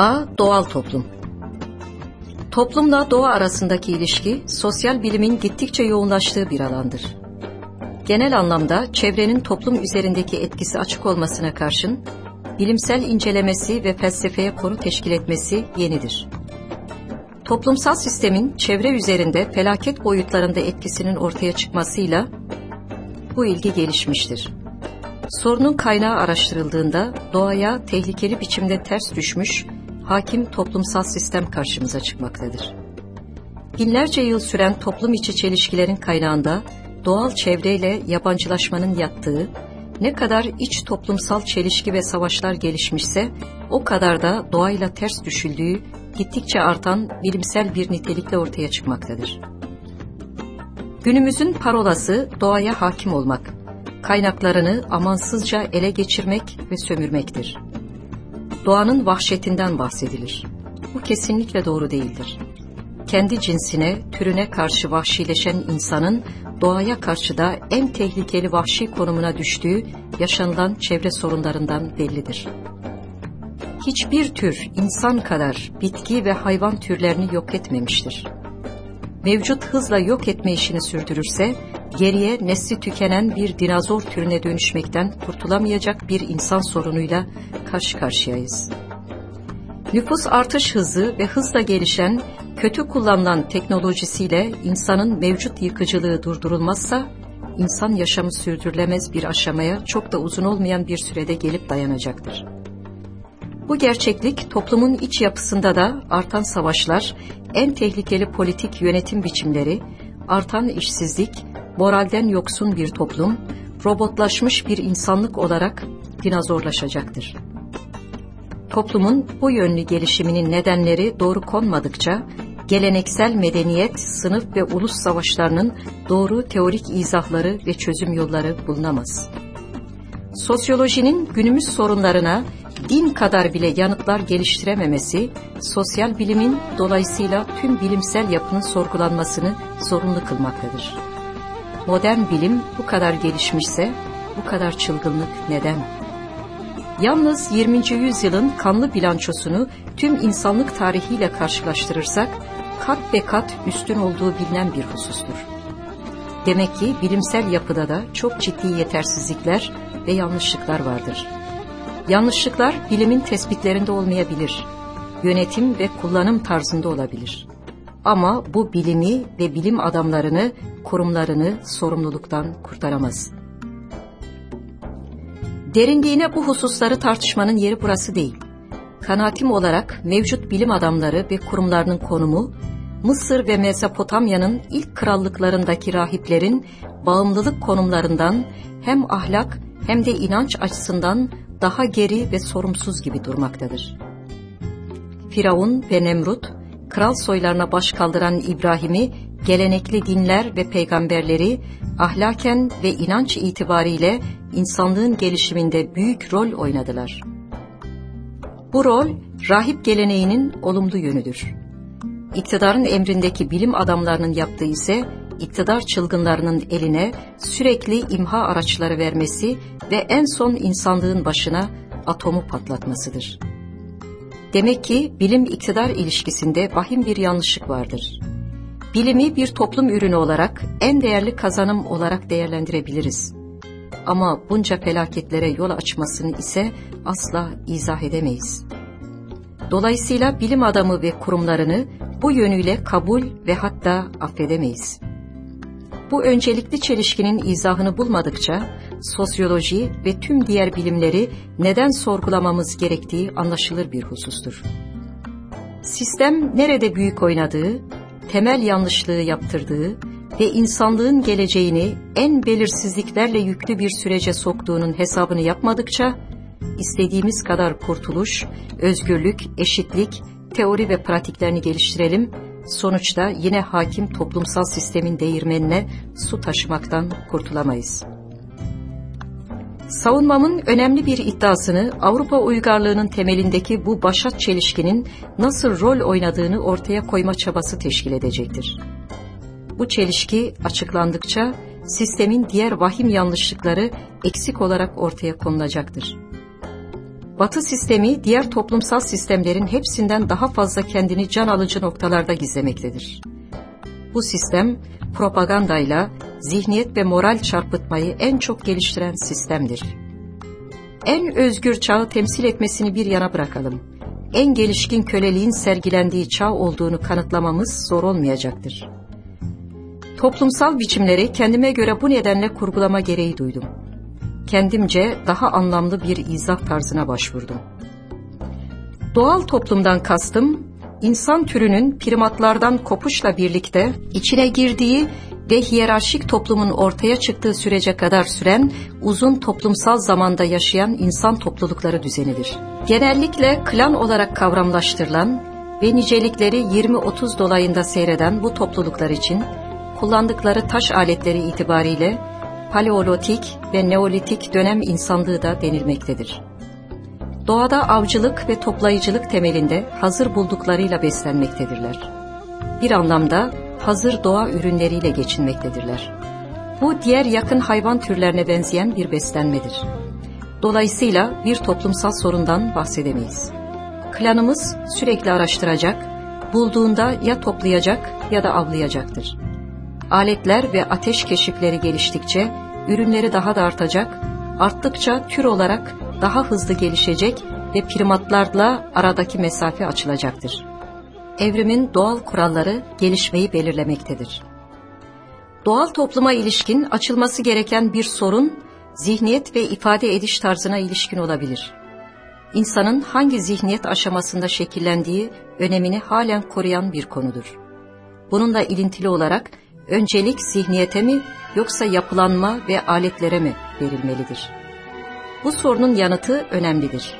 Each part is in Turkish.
A. Doğal toplum Toplumla doğa arasındaki ilişki, sosyal bilimin gittikçe yoğunlaştığı bir alandır. Genel anlamda çevrenin toplum üzerindeki etkisi açık olmasına karşın, bilimsel incelemesi ve felsefeye konu teşkil etmesi yenidir. Toplumsal sistemin çevre üzerinde felaket boyutlarında etkisinin ortaya çıkmasıyla bu ilgi gelişmiştir. Sorunun kaynağı araştırıldığında doğaya tehlikeli biçimde ters düşmüş hakim toplumsal sistem karşımıza çıkmaktadır. Binlerce yıl süren toplum içi çelişkilerin kaynağında doğal çevreyle yabancılaşmanın yattığı, ne kadar iç toplumsal çelişki ve savaşlar gelişmişse o kadar da doğayla ters düşüldüğü gittikçe artan bilimsel bir nitelikle ortaya çıkmaktadır. Günümüzün parolası doğaya hakim olmak, kaynaklarını amansızca ele geçirmek ve sömürmektir doğanın vahşetinden bahsedilir. Bu kesinlikle doğru değildir. Kendi cinsine, türüne karşı vahşileşen insanın doğaya karşı da en tehlikeli vahşi konumuna düştüğü yaşanılan çevre sorunlarından bellidir. Hiçbir tür insan kadar bitki ve hayvan türlerini yok etmemiştir. Mevcut hızla yok etme işini sürdürürse, geriye nesli tükenen bir dinozor türüne dönüşmekten kurtulamayacak bir insan sorunuyla karşı karşıyayız. Nüfus artış hızı ve hızla gelişen, kötü kullanılan teknolojisiyle insanın mevcut yıkıcılığı durdurulmazsa, insan yaşamı sürdürülemez bir aşamaya çok da uzun olmayan bir sürede gelip dayanacaktır. Bu gerçeklik toplumun iç yapısında da artan savaşlar, en tehlikeli politik yönetim biçimleri, artan işsizlik, moralden yoksun bir toplum, robotlaşmış bir insanlık olarak dinozorlaşacaktır. Toplumun bu yönlü gelişiminin nedenleri doğru konmadıkça, geleneksel medeniyet, sınıf ve ulus savaşlarının doğru teorik izahları ve çözüm yolları bulunamaz. Sosyolojinin günümüz sorunlarına din kadar bile yanıtlar geliştirememesi, sosyal bilimin dolayısıyla tüm bilimsel yapının sorgulanmasını zorunlu kılmaktadır. Modern bilim bu kadar gelişmişse, bu kadar çılgınlık neden? Yalnız 20. yüzyılın kanlı bilançosunu tüm insanlık tarihiyle karşılaştırırsak, kat be kat üstün olduğu bilinen bir husustur. Demek ki bilimsel yapıda da çok ciddi yetersizlikler ve yanlışlıklar vardır. Yanlışlıklar bilimin tespitlerinde olmayabilir, yönetim ve kullanım tarzında olabilir. Ama bu bilimi ve bilim adamlarını, kurumlarını sorumluluktan kurtaramaz. Derinliğine bu hususları tartışmanın yeri burası değil. Kanaatim olarak mevcut bilim adamları ve kurumlarının konumu, Mısır ve Mezopotamya'nın ilk krallıklarındaki rahiplerin bağımlılık konumlarından hem ahlak hem de inanç açısından daha geri ve sorumsuz gibi durmaktadır. Firavun ve Nemrut, kral soylarına baş kaldıran İbrahim'i gelenekli dinler ve peygamberleri ahlaken ve inanç itibariyle insanlığın gelişiminde büyük rol oynadılar. Bu rol rahip geleneğinin olumlu yönüdür. İktidarın emrindeki bilim adamlarının yaptığı ise iktidar çılgınlarının eline sürekli imha araçları vermesi ve en son insanlığın başına atomu patlatmasıdır. Demek ki bilim-iktidar ilişkisinde vahim bir yanlışlık vardır. Bilimi bir toplum ürünü olarak en değerli kazanım olarak değerlendirebiliriz. Ama bunca felaketlere yol açmasını ise asla izah edemeyiz. Dolayısıyla bilim adamı ve kurumlarını bu yönüyle kabul ve hatta affedemeyiz. Bu öncelikli çelişkinin izahını bulmadıkça sosyoloji ve tüm diğer bilimleri neden sorgulamamız gerektiği anlaşılır bir husustur. Sistem nerede büyük oynadığı, temel yanlışlığı yaptırdığı ve insanlığın geleceğini en belirsizliklerle yüklü bir sürece soktuğunun hesabını yapmadıkça, istediğimiz kadar kurtuluş, özgürlük, eşitlik, teori ve pratiklerini geliştirelim, sonuçta yine hakim toplumsal sistemin değirmenine su taşımaktan kurtulamayız. Savunmamın önemli bir iddiasını Avrupa uygarlığının temelindeki bu başat çelişkinin nasıl rol oynadığını ortaya koyma çabası teşkil edecektir. Bu çelişki açıklandıkça sistemin diğer vahim yanlışlıkları eksik olarak ortaya konulacaktır. Batı sistemi diğer toplumsal sistemlerin hepsinden daha fazla kendini can alıcı noktalarda gizlemektedir. Bu sistem propagandayla zihniyet ve moral çarpıtmayı en çok geliştiren sistemdir. En özgür çağı temsil etmesini bir yana bırakalım. En gelişkin köleliğin sergilendiği çağ olduğunu kanıtlamamız zor olmayacaktır. Toplumsal biçimleri kendime göre bu nedenle kurgulama gereği duydum. Kendimce daha anlamlı bir izah tarzına başvurdum. Doğal toplumdan kastım, insan türünün primatlardan kopuşla birlikte içine girdiği ve hiyerarşik toplumun ortaya çıktığı sürece kadar süren uzun toplumsal zamanda yaşayan insan toplulukları düzenidir. Genellikle klan olarak kavramlaştırılan ve nicelikleri 20-30 dolayında seyreden bu topluluklar için kullandıkları taş aletleri itibariyle paleolitik ve neolitik dönem insanlığı da denilmektedir. Doğada avcılık ve toplayıcılık temelinde hazır bulduklarıyla beslenmektedirler. Bir anlamda hazır doğa ürünleriyle geçinmektedirler. Bu diğer yakın hayvan türlerine benzeyen bir beslenmedir. Dolayısıyla bir toplumsal sorundan bahsedemeyiz. Klanımız sürekli araştıracak, bulduğunda ya toplayacak ya da avlayacaktır. Aletler ve ateş keşifleri geliştikçe ürünleri daha da artacak, arttıkça tür olarak daha hızlı gelişecek ve primatlarla aradaki mesafe açılacaktır. Evrimin doğal kuralları gelişmeyi belirlemektedir. Doğal topluma ilişkin açılması gereken bir sorun, zihniyet ve ifade ediş tarzına ilişkin olabilir. İnsanın hangi zihniyet aşamasında şekillendiği önemini halen koruyan bir konudur. Bununla ilintili olarak öncelik zihniyete mi yoksa yapılanma ve aletlere mi verilmelidir? Bu sorunun yanıtı önemlidir.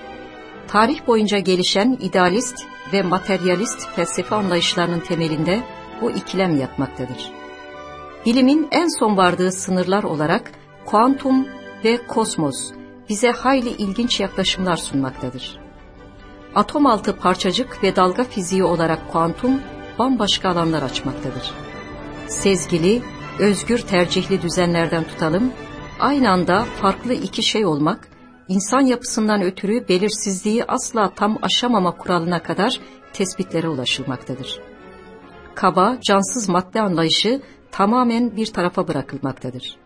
Tarih boyunca gelişen idealist ve materyalist felsefe anlayışlarının temelinde bu ikilem yatmaktadır. Bilimin en son vardığı sınırlar olarak kuantum ve kosmos bize hayli ilginç yaklaşımlar sunmaktadır. Atom altı parçacık ve dalga fiziği olarak kuantum bambaşka alanlar açmaktadır. Sezgili, özgür tercihli düzenlerden tutalım, aynı anda farklı iki şey olmak, insan yapısından ötürü belirsizliği asla tam aşamama kuralına kadar tespitlere ulaşılmaktadır. Kaba, cansız madde anlayışı tamamen bir tarafa bırakılmaktadır.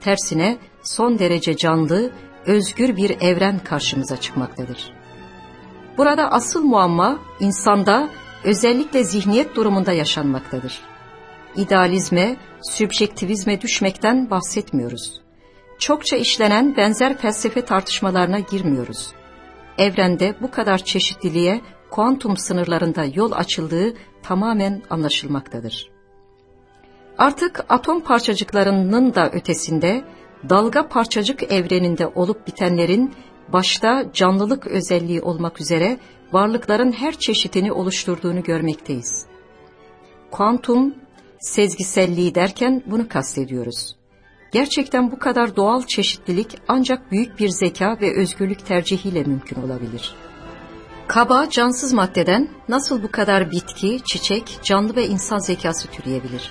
Tersine son derece canlı, özgür bir evren karşımıza çıkmaktadır. Burada asıl muamma insanda özellikle zihniyet durumunda yaşanmaktadır. İdealizme, sübjektivizme düşmekten bahsetmiyoruz. Çokça işlenen benzer felsefe tartışmalarına girmiyoruz. Evrende bu kadar çeşitliliğe kuantum sınırlarında yol açıldığı tamamen anlaşılmaktadır. Artık atom parçacıklarının da ötesinde dalga parçacık evreninde olup bitenlerin başta canlılık özelliği olmak üzere varlıkların her çeşitini oluşturduğunu görmekteyiz. Kuantum sezgiselliği derken bunu kastediyoruz. Gerçekten bu kadar doğal çeşitlilik ancak büyük bir zeka ve özgürlük tercihiyle mümkün olabilir. Kaba, cansız maddeden nasıl bu kadar bitki, çiçek, canlı ve insan zekası türeyebilir?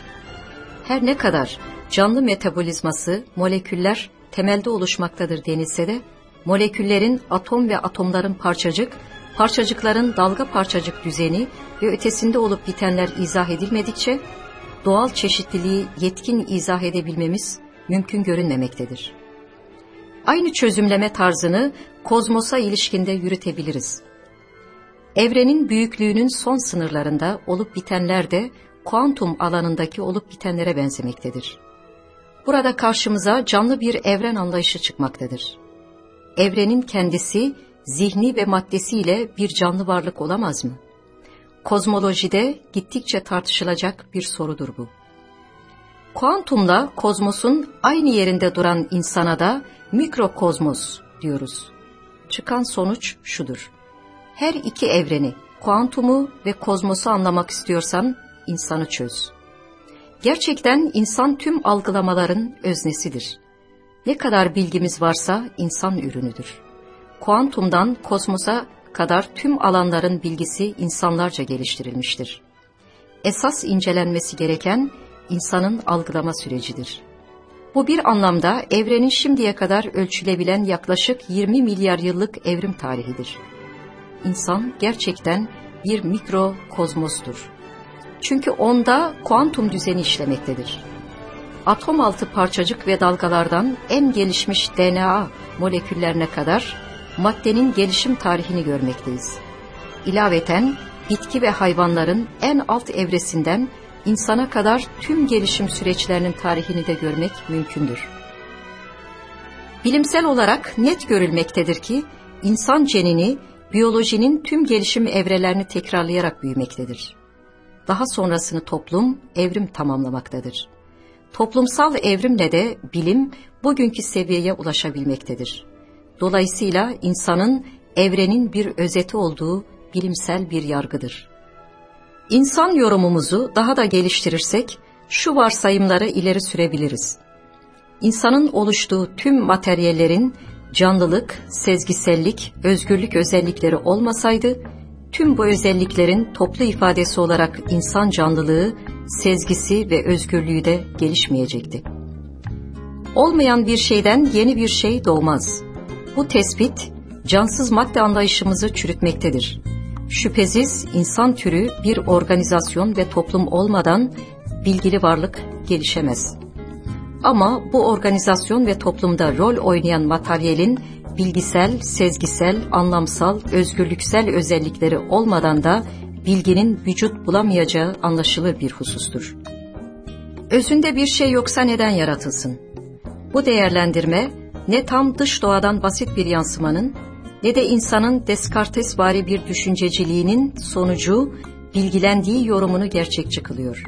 Her ne kadar canlı metabolizması, moleküller temelde oluşmaktadır denilse de, moleküllerin atom ve atomların parçacık, parçacıkların dalga parçacık düzeni ve ötesinde olup bitenler izah edilmedikçe, doğal çeşitliliği yetkin izah edebilmemiz mümkün görünmemektedir. Aynı çözümleme tarzını kozmosa ilişkinde yürütebiliriz. Evrenin büyüklüğünün son sınırlarında olup bitenler de kuantum alanındaki olup bitenlere benzemektedir. Burada karşımıza canlı bir evren anlayışı çıkmaktadır. Evrenin kendisi zihni ve maddesiyle bir canlı varlık olamaz mı? Kozmolojide gittikçe tartışılacak bir sorudur bu. Kuantumla kozmosun aynı yerinde duran insana da mikrokozmos diyoruz. Çıkan sonuç şudur. Her iki evreni, kuantumu ve kozmosu anlamak istiyorsan insanı çöz. Gerçekten insan tüm algılamaların öznesidir. Ne kadar bilgimiz varsa insan ürünüdür. Kuantumdan kozmosa kadar tüm alanların bilgisi insanlarca geliştirilmiştir. Esas incelenmesi gereken insanın algılama sürecidir. Bu bir anlamda evrenin şimdiye kadar ölçülebilen yaklaşık 20 milyar yıllık evrim tarihidir. İnsan gerçekten bir mikrokozmostur. Çünkü onda kuantum düzeni işlemektedir. Atom altı parçacık ve dalgalardan en gelişmiş DNA moleküllerine kadar maddenin gelişim tarihini görmekteyiz. İlaveten bitki ve hayvanların en alt evresinden insana kadar tüm gelişim süreçlerinin tarihini de görmek mümkündür. Bilimsel olarak net görülmektedir ki insan cenini biyolojinin tüm gelişim evrelerini tekrarlayarak büyümektedir. Daha sonrasını toplum, evrim tamamlamaktadır. Toplumsal evrimle de bilim bugünkü seviyeye ulaşabilmektedir. Dolayısıyla insanın evrenin bir özeti olduğu bilimsel bir yargıdır. İnsan yorumumuzu daha da geliştirirsek şu varsayımları ileri sürebiliriz. İnsanın oluştuğu tüm materyallerin canlılık, sezgisellik, özgürlük özellikleri olmasaydı, tüm bu özelliklerin toplu ifadesi olarak insan canlılığı, sezgisi ve özgürlüğü de gelişmeyecekti. Olmayan bir şeyden yeni bir şey doğmaz. Bu tespit, cansız madde anlayışımızı çürütmektedir. Şüphesiz insan türü bir organizasyon ve toplum olmadan bilgili varlık gelişemez. Ama bu organizasyon ve toplumda rol oynayan materyalin bilgisel, sezgisel, anlamsal, özgürlüksel özellikleri olmadan da bilginin vücut bulamayacağı anlaşılır bir husustur. Özünde bir şey yoksa neden yaratılsın? Bu değerlendirme ne tam dış doğadan basit bir yansımanın ne de insanın Descartesvari bir düşünceciliğinin sonucu bilgilendiği yorumunu gerçekçi kılıyor.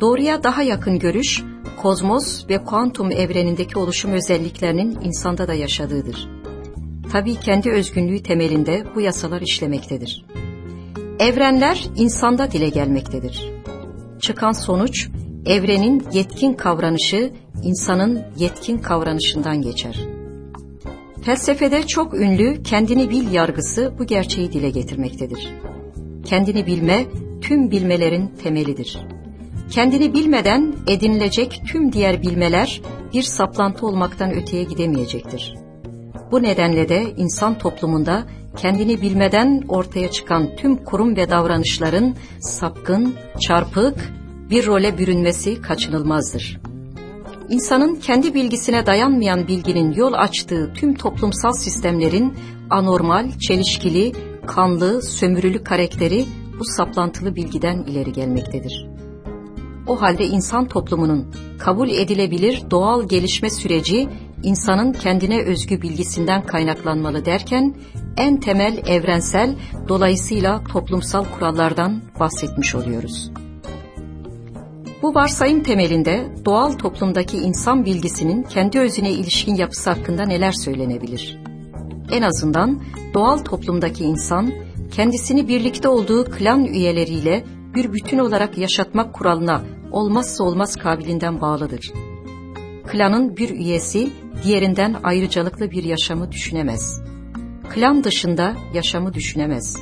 Doğruya daha yakın görüş, kozmos ve kuantum evrenindeki oluşum özelliklerinin insanda da yaşadığıdır. Tabii kendi özgünlüğü temelinde bu yasalar işlemektedir. Evrenler insanda dile gelmektedir. Çıkan sonuç, evrenin yetkin kavranışı insanın yetkin kavranışından geçer. Felsefede çok ünlü kendini bil yargısı bu gerçeği dile getirmektedir. Kendini bilme tüm bilmelerin temelidir. Kendini bilmeden edinilecek tüm diğer bilmeler bir saplantı olmaktan öteye gidemeyecektir. Bu nedenle de insan toplumunda kendini bilmeden ortaya çıkan tüm kurum ve davranışların sapkın, çarpık bir role bürünmesi kaçınılmazdır. İnsanın kendi bilgisine dayanmayan bilginin yol açtığı tüm toplumsal sistemlerin anormal, çelişkili, kanlı, sömürülü karakteri bu saplantılı bilgiden ileri gelmektedir. O halde insan toplumunun kabul edilebilir doğal gelişme süreci insanın kendine özgü bilgisinden kaynaklanmalı derken en temel evrensel dolayısıyla toplumsal kurallardan bahsetmiş oluyoruz. Bu varsayım temelinde doğal toplumdaki insan bilgisinin kendi özüne ilişkin yapısı hakkında neler söylenebilir? En azından doğal toplumdaki insan kendisini birlikte olduğu klan üyeleriyle bir bütün olarak yaşatmak kuralına olmazsa olmaz kabilinden bağlıdır. Klanın bir üyesi diğerinden ayrıcalıklı bir yaşamı düşünemez. Klan dışında yaşamı düşünemez.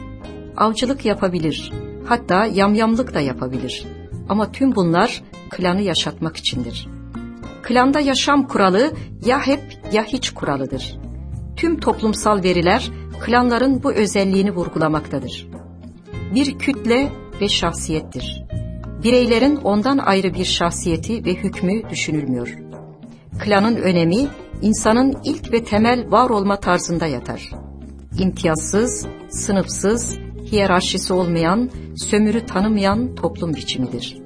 Avcılık yapabilir, hatta yamyamlık da yapabilir. Ama tüm bunlar klanı yaşatmak içindir. Klanda yaşam kuralı ya hep ya hiç kuralıdır. Tüm toplumsal veriler klanların bu özelliğini vurgulamaktadır. Bir kütle ve şahsiyettir. Bireylerin ondan ayrı bir şahsiyeti ve hükmü düşünülmüyor. Klanın önemi insanın ilk ve temel var olma tarzında yatar. İmtiyazsız, sınıfsız, hiyerarşisi olmayan, sömürü tanımayan toplum biçimidir.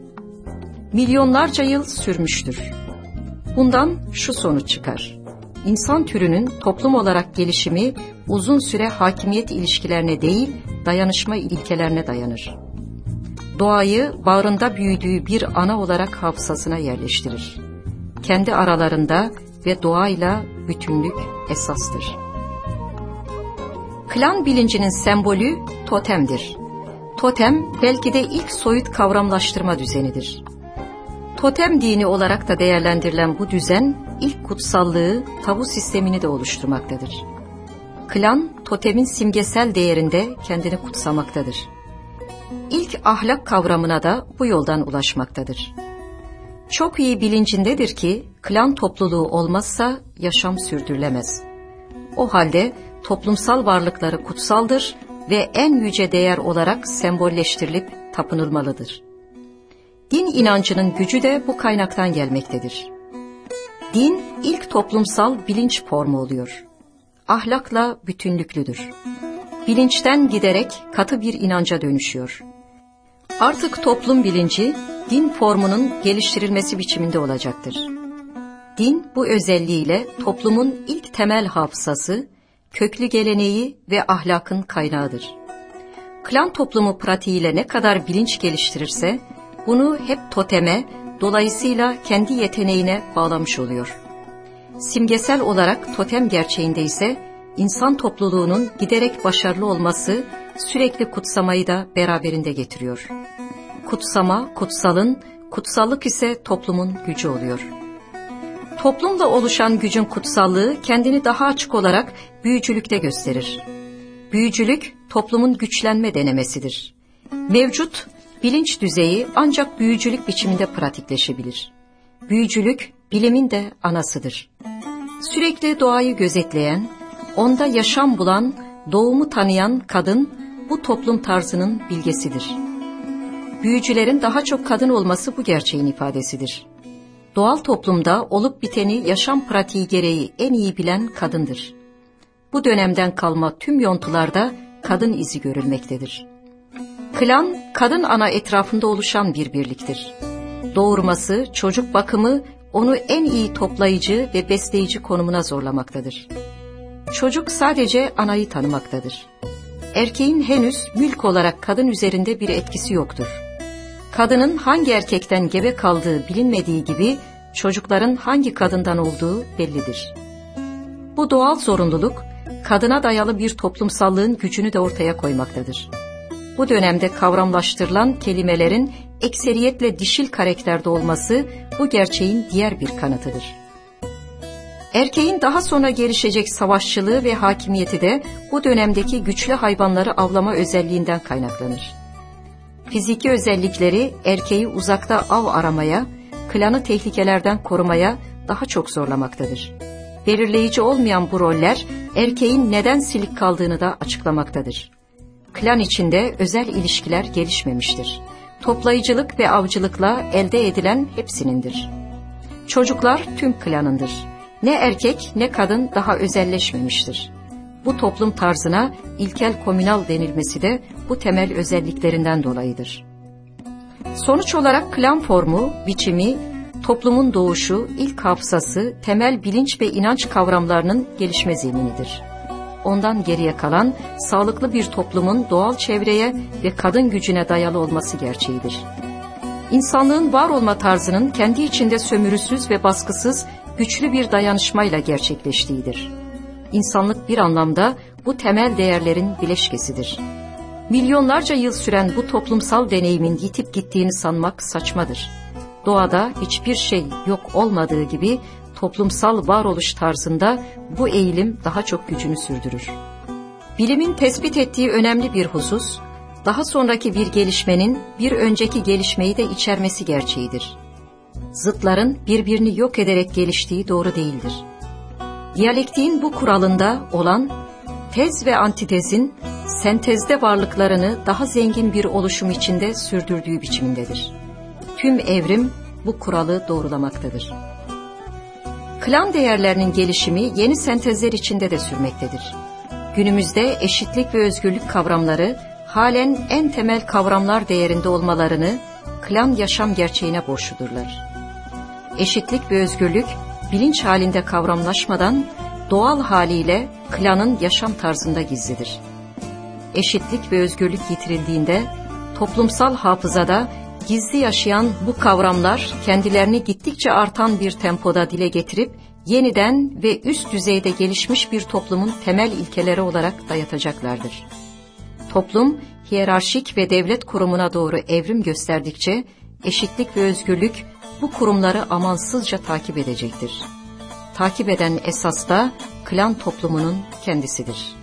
Milyonlarca yıl sürmüştür. Bundan şu sonuç çıkar. İnsan türünün toplum olarak gelişimi uzun süre hakimiyet ilişkilerine değil, dayanışma ilkelerine dayanır. Doğayı bağrında büyüdüğü bir ana olarak hafızasına yerleştirir. Kendi aralarında ve doğayla bütünlük esastır. Klan bilincinin sembolü totemdir. Totem belki de ilk soyut kavramlaştırma düzenidir. Totem dini olarak da değerlendirilen bu düzen ilk kutsallığı tabu sistemini de oluşturmaktadır. Klan totemin simgesel değerinde kendini kutsamaktadır. İlk ahlak kavramına da bu yoldan ulaşmaktadır. Çok iyi bilincindedir ki klan topluluğu olmazsa yaşam sürdürülemez. O halde toplumsal varlıkları kutsaldır ve en yüce değer olarak sembolleştirilip tapınılmalıdır. Din inancının gücü de bu kaynaktan gelmektedir. Din ilk toplumsal bilinç formu oluyor. Ahlakla bütünlüklüdür. Bilinçten giderek katı bir inanca dönüşüyor. Artık toplum bilinci din formunun geliştirilmesi biçiminde olacaktır. Din bu özelliğiyle toplumun ilk temel hafızası, köklü geleneği ve ahlakın kaynağıdır. Klan toplumu pratiğiyle ne kadar bilinç geliştirirse, bunu hep toteme, dolayısıyla kendi yeteneğine bağlamış oluyor. Simgesel olarak totem gerçeğinde ise insan topluluğunun giderek başarılı olması sürekli kutsamayı da beraberinde getiriyor. Kutsama, kutsalın, kutsallık ise toplumun gücü oluyor. Toplumla oluşan gücün kutsallığı kendini daha açık olarak büyücülükte gösterir. Büyücülük toplumun güçlenme denemesidir. Mevcut bilinç düzeyi ancak büyücülük biçiminde pratikleşebilir. Büyücülük bilimin de anasıdır. Sürekli doğayı gözetleyen, onda yaşam bulan, doğumu tanıyan kadın bu toplum tarzının bilgesidir. Büyücülerin daha çok kadın olması bu gerçeğin ifadesidir. Doğal toplumda olup biteni yaşam pratiği gereği en iyi bilen kadındır. Bu dönemden kalma tüm yontularda kadın izi görülmektedir. Klan, kadın ana etrafında oluşan bir birliktir. Doğurması, çocuk bakımı onu en iyi toplayıcı ve besleyici konumuna zorlamaktadır. Çocuk sadece anayı tanımaktadır. Erkeğin henüz mülk olarak kadın üzerinde bir etkisi yoktur. Kadının hangi erkekten gebe kaldığı bilinmediği gibi çocukların hangi kadından olduğu bellidir. Bu doğal zorunluluk kadına dayalı bir toplumsallığın gücünü de ortaya koymaktadır. Bu dönemde kavramlaştırılan kelimelerin ekseriyetle dişil karakterde olması bu gerçeğin diğer bir kanıtıdır. Erkeğin daha sonra gelişecek savaşçılığı ve hakimiyeti de bu dönemdeki güçlü hayvanları avlama özelliğinden kaynaklanır. Fiziki özellikleri erkeği uzakta av aramaya, klanı tehlikelerden korumaya daha çok zorlamaktadır. Belirleyici olmayan bu roller erkeğin neden silik kaldığını da açıklamaktadır. Klan içinde özel ilişkiler gelişmemiştir. Toplayıcılık ve avcılıkla elde edilen hepsinindir. Çocuklar tüm klanındır. Ne erkek ne kadın daha özelleşmemiştir. Bu toplum tarzına ilkel komünal denilmesi de bu temel özelliklerinden dolayıdır. Sonuç olarak klan formu, biçimi, toplumun doğuşu, ilk hafızası, temel bilinç ve inanç kavramlarının gelişme zeminidir. Ondan geriye kalan sağlıklı bir toplumun doğal çevreye ve kadın gücüne dayalı olması gerçeğidir. İnsanlığın var olma tarzının kendi içinde sömürüsüz ve baskısız güçlü bir dayanışmayla gerçekleştiğidir. İnsanlık bir anlamda bu temel değerlerin bileşkesidir. Milyonlarca yıl süren bu toplumsal deneyimin yitip gittiğini sanmak saçmadır. Doğada hiçbir şey yok olmadığı gibi toplumsal varoluş tarzında bu eğilim daha çok gücünü sürdürür. Bilimin tespit ettiği önemli bir husus, daha sonraki bir gelişmenin bir önceki gelişmeyi de içermesi gerçeğidir. Zıtların birbirini yok ederek geliştiği doğru değildir. Diyalektiğin bu kuralında olan tez ve antitezin sentezde varlıklarını daha zengin bir oluşum içinde sürdürdüğü biçimindedir. Tüm evrim bu kuralı doğrulamaktadır. Klan değerlerinin gelişimi yeni sentezler içinde de sürmektedir. Günümüzde eşitlik ve özgürlük kavramları halen en temel kavramlar değerinde olmalarını klan yaşam gerçeğine borçludurlar. Eşitlik ve özgürlük bilinç halinde kavramlaşmadan doğal haliyle klanın yaşam tarzında gizlidir. Eşitlik ve özgürlük yitirildiğinde toplumsal hafızada gizli yaşayan bu kavramlar kendilerini gittikçe artan bir tempoda dile getirip yeniden ve üst düzeyde gelişmiş bir toplumun temel ilkeleri olarak dayatacaklardır. Toplum hiyerarşik ve devlet kurumuna doğru evrim gösterdikçe eşitlik ve özgürlük bu kurumları amansızca takip edecektir. Takip eden esas da klan toplumunun kendisidir.''